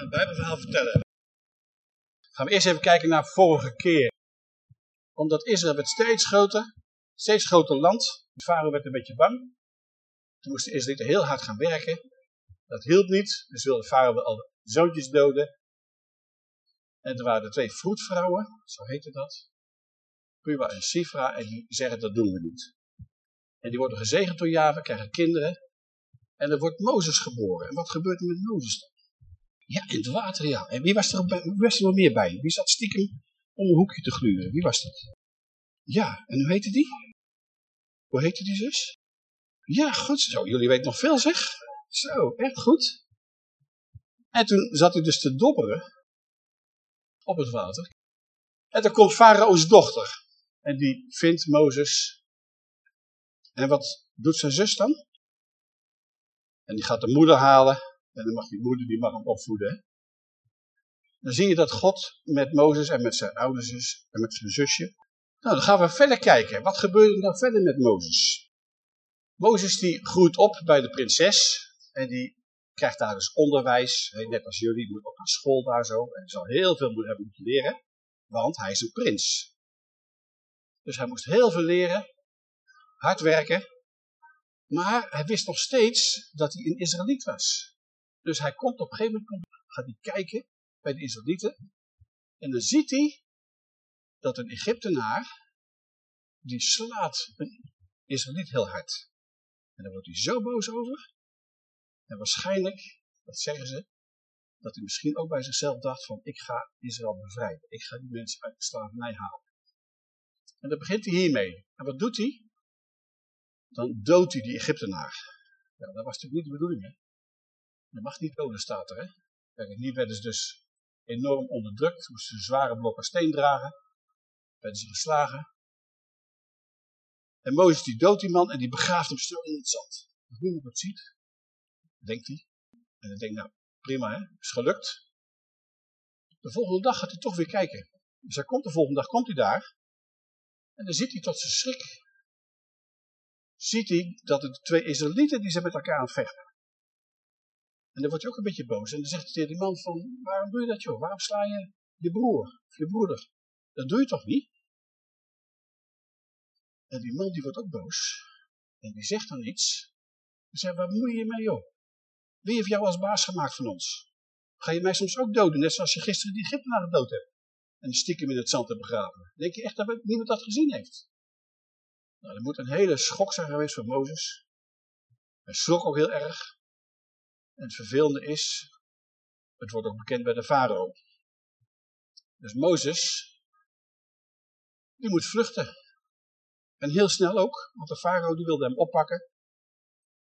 een Bijbelverhaal vertellen. Gaan we eerst even kijken naar vorige keer. Omdat Israël werd steeds groter, steeds groter land. De farao werd een beetje bang. Toen moesten Israëlieten heel hard gaan werken. Dat hielp niet, dus wilde de farao alle zoontjes doden. En er waren twee vroedvrouwen, zo heette dat. Puwa en Sifra, en die zeggen dat doen we niet. En die worden gezegend door Java, krijgen kinderen. En er wordt Mozes geboren. En wat gebeurt er met Mozes? Ja, in het water, ja. En wie was er, wie was er meer bij? Wie zat stiekem om een hoekje te gluren? Wie was dat? Ja, en hoe heette die? Hoe heette die zus? Ja, goed zo. Jullie weten nog veel, zeg. Zo, echt goed. En toen zat hij dus te dobberen op het water. En dan komt Farao's dochter. En die vindt Mozes. En wat doet zijn zus dan? En die gaat de moeder halen. En dan mag die moeder, die mag hem opvoeden. Dan zie je dat God met Mozes en met zijn ouders zus en met zijn zusje. Nou, dan gaan we verder kijken. Wat gebeurt er nou verder met Mozes? Mozes die groeit op bij de prinses. En die krijgt daar dus onderwijs. Net als jullie, moet ook naar school daar zo. En zal heel veel hebben moeten leren. Want hij is een prins. Dus hij moest heel veel leren. Hard werken. Maar hij wist nog steeds dat hij een Israëliet was. Dus hij komt op een gegeven moment, gaat hij kijken bij de Israëlieten. En dan ziet hij dat een Egyptenaar, die slaat een Israëliet heel hard. En daar wordt hij zo boos over. En waarschijnlijk, dat zeggen ze, dat hij misschien ook bij zichzelf dacht van, ik ga Israël bevrijden. Ik ga die mensen uit de slavernij halen. En dan begint hij hiermee. En wat doet hij? Dan doodt hij die Egyptenaar. Ja, dat was natuurlijk niet de bedoeling, hè. Je mag niet doden, staat er, hè. Kijk, hier werden ze dus enorm onderdrukt. Moesten ze zware blokken steen dragen. Werden ze geslagen. En Mozes die doodt die man en die begraaft hem stil in het zand. Als niemand het ziet, denkt hij. En dan denkt nou, prima hè, is gelukt. De volgende dag gaat hij toch weer kijken. Dus hij komt de volgende dag, komt hij daar. En dan ziet hij tot zijn schrik. Ziet hij dat de twee Israëlieten, die zijn met elkaar aan het vechten. En dan wordt hij ook een beetje boos. En dan zegt hij tegen die man van, waarom doe je dat joh? Waarom sla je je broer of je broeder? Dat doe je toch niet? En die man die wordt ook boos. En die zegt dan iets. Hij zegt, waar moet je mee joh? Wie heeft jou als baas gemaakt van ons? Ga je mij soms ook doden, net zoals je gisteren die Egyptenaar gedood hebt? En stiekem in het zand hebt begraven. Denk je echt dat niemand dat gezien heeft? Nou, dat moet een hele schok zijn geweest voor Mozes. Hij schrok ook heel erg. En het vervelende is, het wordt ook bekend bij de farao. Dus Mozes, die moet vluchten. En heel snel ook, want de farao die wilde hem oppakken.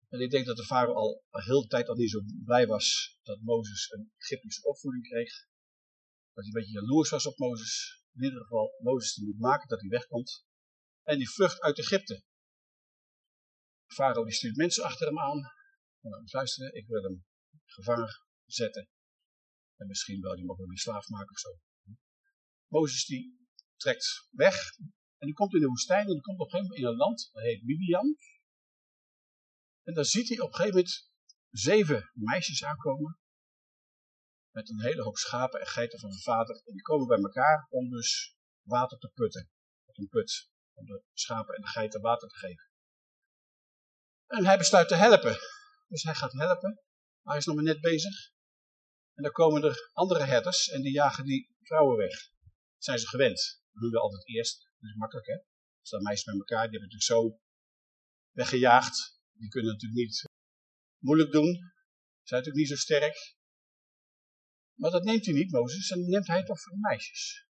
En ik denk dat de farao al een hele tijd al niet zo blij was dat Mozes een Egyptische opvoeding kreeg. Dat hij een beetje jaloers was op Mozes. In ieder geval, Mozes die moet maken dat hij wegkomt. En die vlucht uit Egypte. De farao die stuurt mensen achter hem aan. Nou, luisteren, ik wil hem gevangen zetten. En misschien wil hij hem ook weer slaaf maken of zo. Mozes die trekt weg. En die komt in de woestijn. En die komt op een gegeven moment in een land. Dat heet Midian. En dan ziet hij op een gegeven moment zeven meisjes aankomen. Met een hele hoop schapen en geiten van hun vader. En die komen bij elkaar om dus water te putten. Op een put. Om de schapen en de geiten water te geven. En hij besluit te helpen. Dus hij gaat helpen. Maar hij is nog maar net bezig. En dan komen er andere herders en die jagen die vrouwen weg. Dat zijn ze gewend. Dat doen we altijd eerst. Dat is makkelijk hè. Er staan meisjes bij elkaar, die hebben natuurlijk zo weggejaagd. Die kunnen natuurlijk niet moeilijk doen. Zijn natuurlijk niet zo sterk. Maar dat neemt hij niet, Mozes. En neemt hij toch voor de meisjes.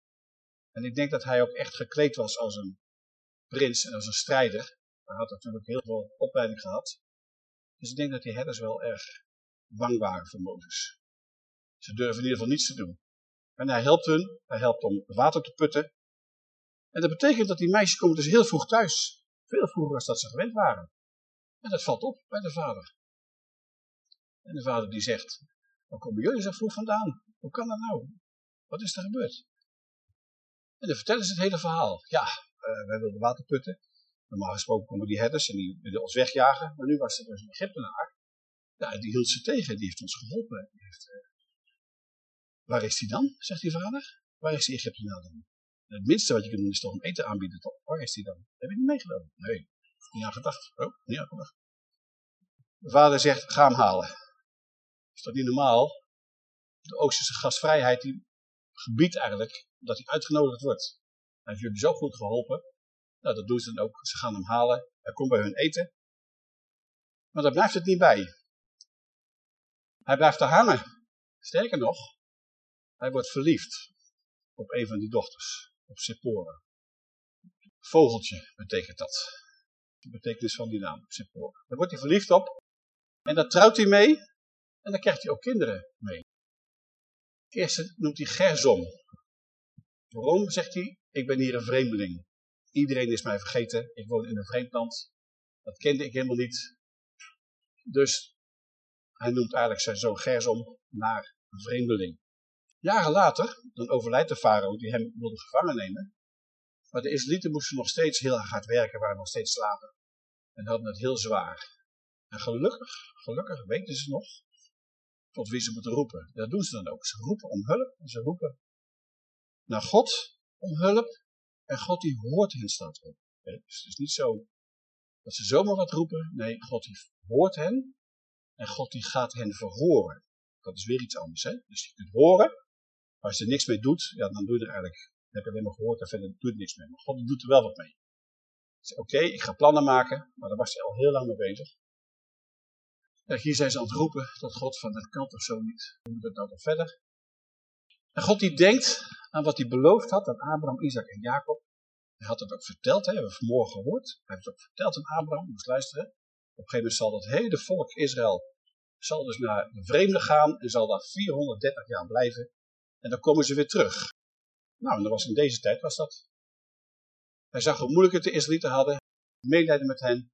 En ik denk dat hij ook echt gekleed was als een prins en als een strijder. Hij had natuurlijk heel veel opleiding gehad. Dus ik denk dat die herders wel erg bang waren voor Mozes. Ze durven in ieder geval niets te doen. En hij helpt hun, hij helpt om water te putten. En dat betekent dat die meisjes komen dus heel vroeg thuis. Veel vroeger als dat ze gewend waren. En dat valt op bij de vader. En de vader die zegt, waar komen jullie zo vroeg vandaan? Hoe kan dat nou? Wat is er gebeurd? En dan vertellen ze het hele verhaal. Ja, uh, wij wilden water putten. Normaal gesproken komen die herders en die wilden ons wegjagen. Maar nu was er dus een Egyptenaar. Ja, die hield ze tegen. Die heeft ons geholpen. Heeft uh, Waar is die dan, zegt die vader. Waar is die Egyptenaar dan? Het minste wat je kunt doen is toch een eten aanbieden, toch? Waar is die dan? Heb je niet meegenomen? Nee, niet aan gedacht. Oh, niet aan gedacht. De vader zegt, ga hem halen. Is dat niet normaal? De Oosterse gastvrijheid die gebiedt eigenlijk dat hij uitgenodigd wordt. Hij heeft jullie zo goed geholpen. Nou, dat doen ze dan ook. Ze gaan hem halen. Hij komt bij hun eten. Maar daar blijft het niet bij. Hij blijft er hangen. Sterker nog, hij wordt verliefd op een van die dochters, op Sephora. Vogeltje betekent dat. De betekenis van die naam, Sephora. Daar wordt hij verliefd op. En daar trouwt hij mee. En dan krijgt hij ook kinderen mee. Eerst noemt hij Gerzom. Waarom, zegt hij? Ik ben hier een vreemdeling. Iedereen is mij vergeten. Ik woon in een vreemd land. Dat kende ik helemaal niet. Dus hij noemt eigenlijk zijn zoon Gerzom naar een vreemdeling. Jaren later, dan overlijdt de farao die hem wilde gevangen nemen. Maar de Israëlieten moesten nog steeds heel hard werken, waren nog steeds slaven. En hadden het heel zwaar. En gelukkig, gelukkig weten ze nog tot wie ze moeten roepen. Dat doen ze dan ook. Ze roepen om hulp en ze roepen naar God om hulp. En God die hoort hen staat op. Dus het is niet zo dat ze zomaar wat roepen. Nee, God die hoort hen. En God die gaat hen verhoren. Dat is weer iets anders. Hè? Dus je kunt horen. Maar als je er niks mee doet, ja, dan doe je er eigenlijk, heb je alleen maar gehoord en verder doe je er niks mee. Maar God doet er wel wat mee. Oké, ik ga plannen maken, maar daar was hij al heel lang mee bezig. Kijk, hier zijn ze aan het roepen tot God van, dat kan toch zo niet. Hoe moet het nou nog verder? En God die denkt aan wat hij beloofd had aan Abraham, Isaac en Jacob. Hij had het ook verteld, hè, hebben we vanmorgen gehoord. Hij heeft het ook verteld aan Abraham, moest luisteren. Op een gegeven moment zal dat hele volk Israël zal dus naar de vreemde gaan en zal daar 430 jaar blijven. En dan komen ze weer terug. Nou, en dat was in deze tijd was dat. Hij zag hoe moeilijk het de Israëlieten hadden, medelijden met hen.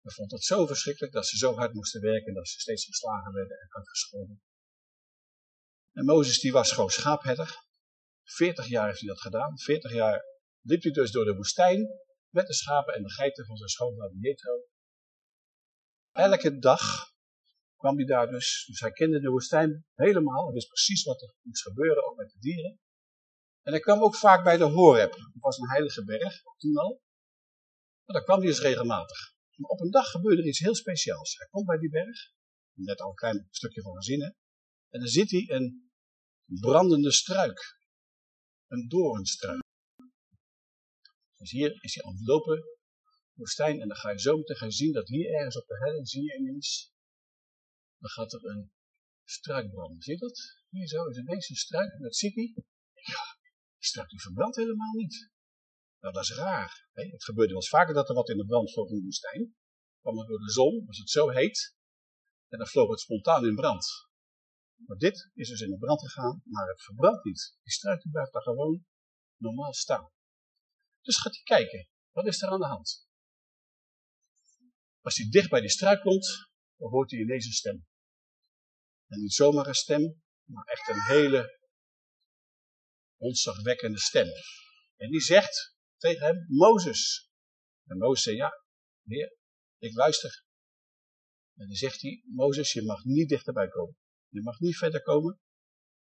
Hij vond het zo verschrikkelijk dat ze zo hard moesten werken dat ze steeds geslagen werden en uitgescholden. En Mozes die was gewoon schaapherder. 40 jaar heeft hij dat gedaan. 40 jaar liep hij dus door de woestijn met de schapen en de geiten van zijn schoonvader Jethro. Elke dag kwam hij daar dus. Dus hij kende de woestijn helemaal. Hij wist precies wat er moest gebeuren, ook met de dieren. En hij kwam ook vaak bij de Horeb. Dat was een heilige berg, toen al. Maar daar kwam hij dus regelmatig. Maar op een dag gebeurde er iets heel speciaals. Hij komt bij die berg. Net al een klein stukje van gezien, hè. En dan ziet hij een brandende struik. Een doornstruik. Dus hier is hij aan het lopen, woestijn, en dan ga je zo meteen gaan zien dat hier ergens op de helling zie je ineens dan gaat er een struik branden. Zie je dat? Hier zo is ineens een struik en dat ziet hij. Ja, die struik die verbrandt helemaal niet. Nou, dat is raar. Het gebeurde wel eens vaker dat er wat in de brand vloog in de woestijn. Kwam er door de zon, was het zo heet. En dan vloog het spontaan in brand. Maar dit is dus in de brand gegaan, maar het verbrandt niet. Die struik blijft daar gewoon normaal staan. Dus gaat hij kijken, wat is er aan de hand? Als hij dicht bij die struik komt, dan hoort hij ineens een stem. En niet zomaar een stem, maar echt een hele ontzagwekkende stem. En die zegt tegen hem, Mozes. En Mozes zegt, ja, heer, ik luister. En dan zegt hij, Mozes, je mag niet dichterbij komen. Je mag niet verder komen.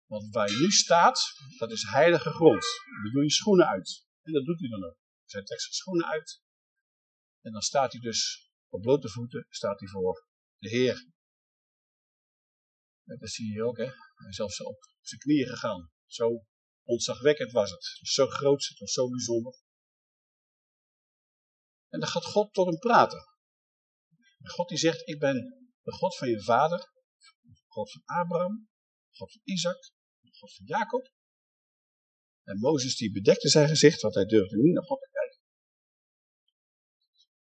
Want waar je nu staat, dat is heilige grond. Dan doe je schoenen uit. En dat doet hij dan ook. Zijn tekst schoenen uit. En dan staat hij dus op blote voeten, staat hij voor de Heer. Dat zie je ook, hè. Hij is zelfs op zijn knieën gegaan. Zo ontzagwekkend was het. Zo groot, het was zo bijzonder. En dan gaat God tot hem praten. En God die zegt, ik ben de God van je vader, God van Abraham, God van Isaac, God van Jacob. En Mozes die bedekte zijn gezicht, want hij durfde niet naar God te kijken.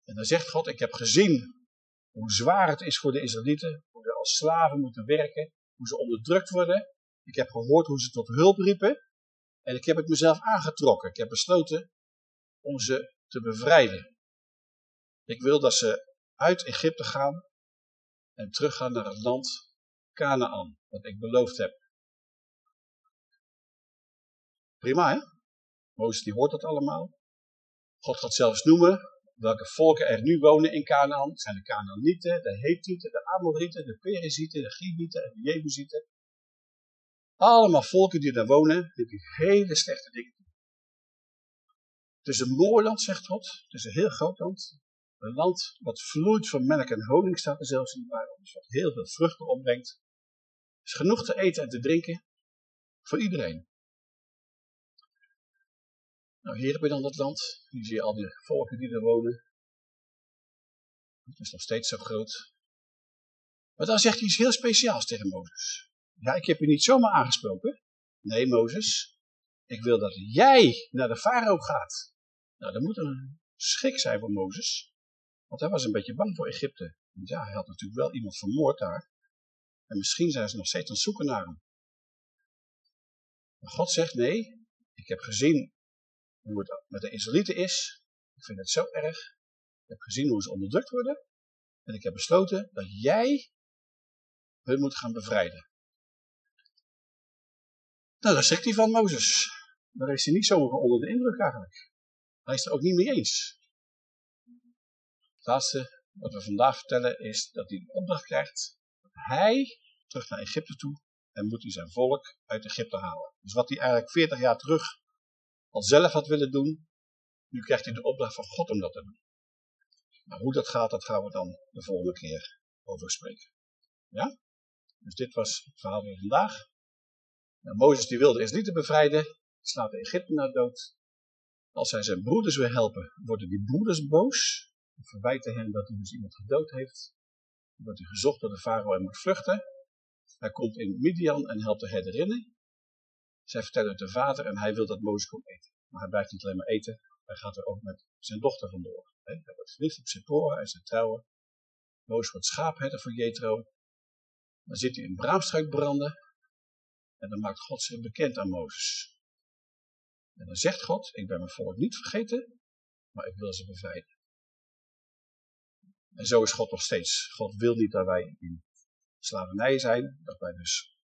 En dan zegt God, ik heb gezien hoe zwaar het is voor de Israëlieten, hoe ze als slaven moeten werken, hoe ze onderdrukt worden. Ik heb gehoord hoe ze tot hulp riepen en ik heb het mezelf aangetrokken. Ik heb besloten om ze te bevrijden. Ik wil dat ze uit Egypte gaan en teruggaan naar het land Canaan, wat ik beloofd heb. Prima hè? Mozes die hoort dat allemaal. God gaat zelfs noemen welke volken er nu wonen in Canaan. Het zijn de Canaanieten, de Hethieten, de Amorieten, de Perizieten, de Gibieten en de Jebusieten. allemaal volken die daar wonen, die hele slechte dingen doen. Het is een mooi zegt God. Het is een heel groot land. Een land wat vloeit van melk en honing, staat er zelfs in de Bijbel. Dus wat heel veel vruchten opbrengt. Is genoeg te eten en te drinken voor iedereen. Nou, hier heb je dan dat land. Hier zie je al die volken die er wonen. Het is nog steeds zo groot. Maar dan zegt hij iets heel speciaals tegen Mozes. Ja, ik heb je niet zomaar aangesproken. Nee, Mozes. Ik wil dat jij naar de farao gaat. Nou, dat moet een schrik zijn voor Mozes. Want hij was een beetje bang voor Egypte. Ja, hij had natuurlijk wel iemand vermoord daar. En misschien zijn ze nog steeds aan het zoeken naar hem. Maar God zegt, nee, ik heb gezien hoe het met de Israëlieten is. Ik vind het zo erg. Ik heb gezien hoe ze onderdrukt worden. En ik heb besloten dat jij hun moet gaan bevrijden. Nou, daar zegt hij van Mozes. Daar is hij niet zo onder de indruk eigenlijk. Hij is er ook niet mee eens. Het laatste wat we vandaag vertellen is dat hij de opdracht krijgt dat hij terug naar Egypte toe en moet hij zijn volk uit Egypte halen. Dus wat hij eigenlijk 40 jaar terug al zelf had willen doen, nu krijgt hij de opdracht van God om dat te doen. Maar hoe dat gaat, dat gaan we dan de volgende keer over spreken. Ja? Dus dit was het verhaal van vandaag. Nou, Mozes die wilde te bevrijden, slaat de Egyptenaar dood. Als hij zijn broeders wil helpen, worden die broeders boos. verwijten hem dat hij dus iemand gedood heeft. Wordt hij gezocht door de farao en moet vluchten. Hij komt in Midian en helpt de herderinnen. Zij vertellen het de vader en hij wil dat Mozes komt eten. Maar hij blijft niet alleen maar eten, hij gaat er ook met zijn dochter vandoor. Hij wordt verliefd op Sephora en zijn trouwen. Mozes wordt schaapherder voor Jethro. Dan zit hij in braamstruik branden. En dan maakt God zich bekend aan Mozes. En dan zegt God, ik ben mijn volk niet vergeten, maar ik wil ze bevrijden. En zo is God nog steeds. God wil niet dat wij in slavernij zijn, dat wij dus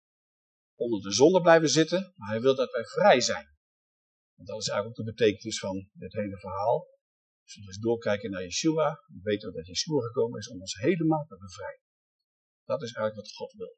onder de zonde blijven zitten, maar hij wil dat wij vrij zijn. En dat is eigenlijk ook de betekenis van dit hele verhaal. Als we dus doorkijken naar Yeshua, weten we dat Yeshua gekomen is om ons helemaal te bevrijden. Dat is eigenlijk wat God wil.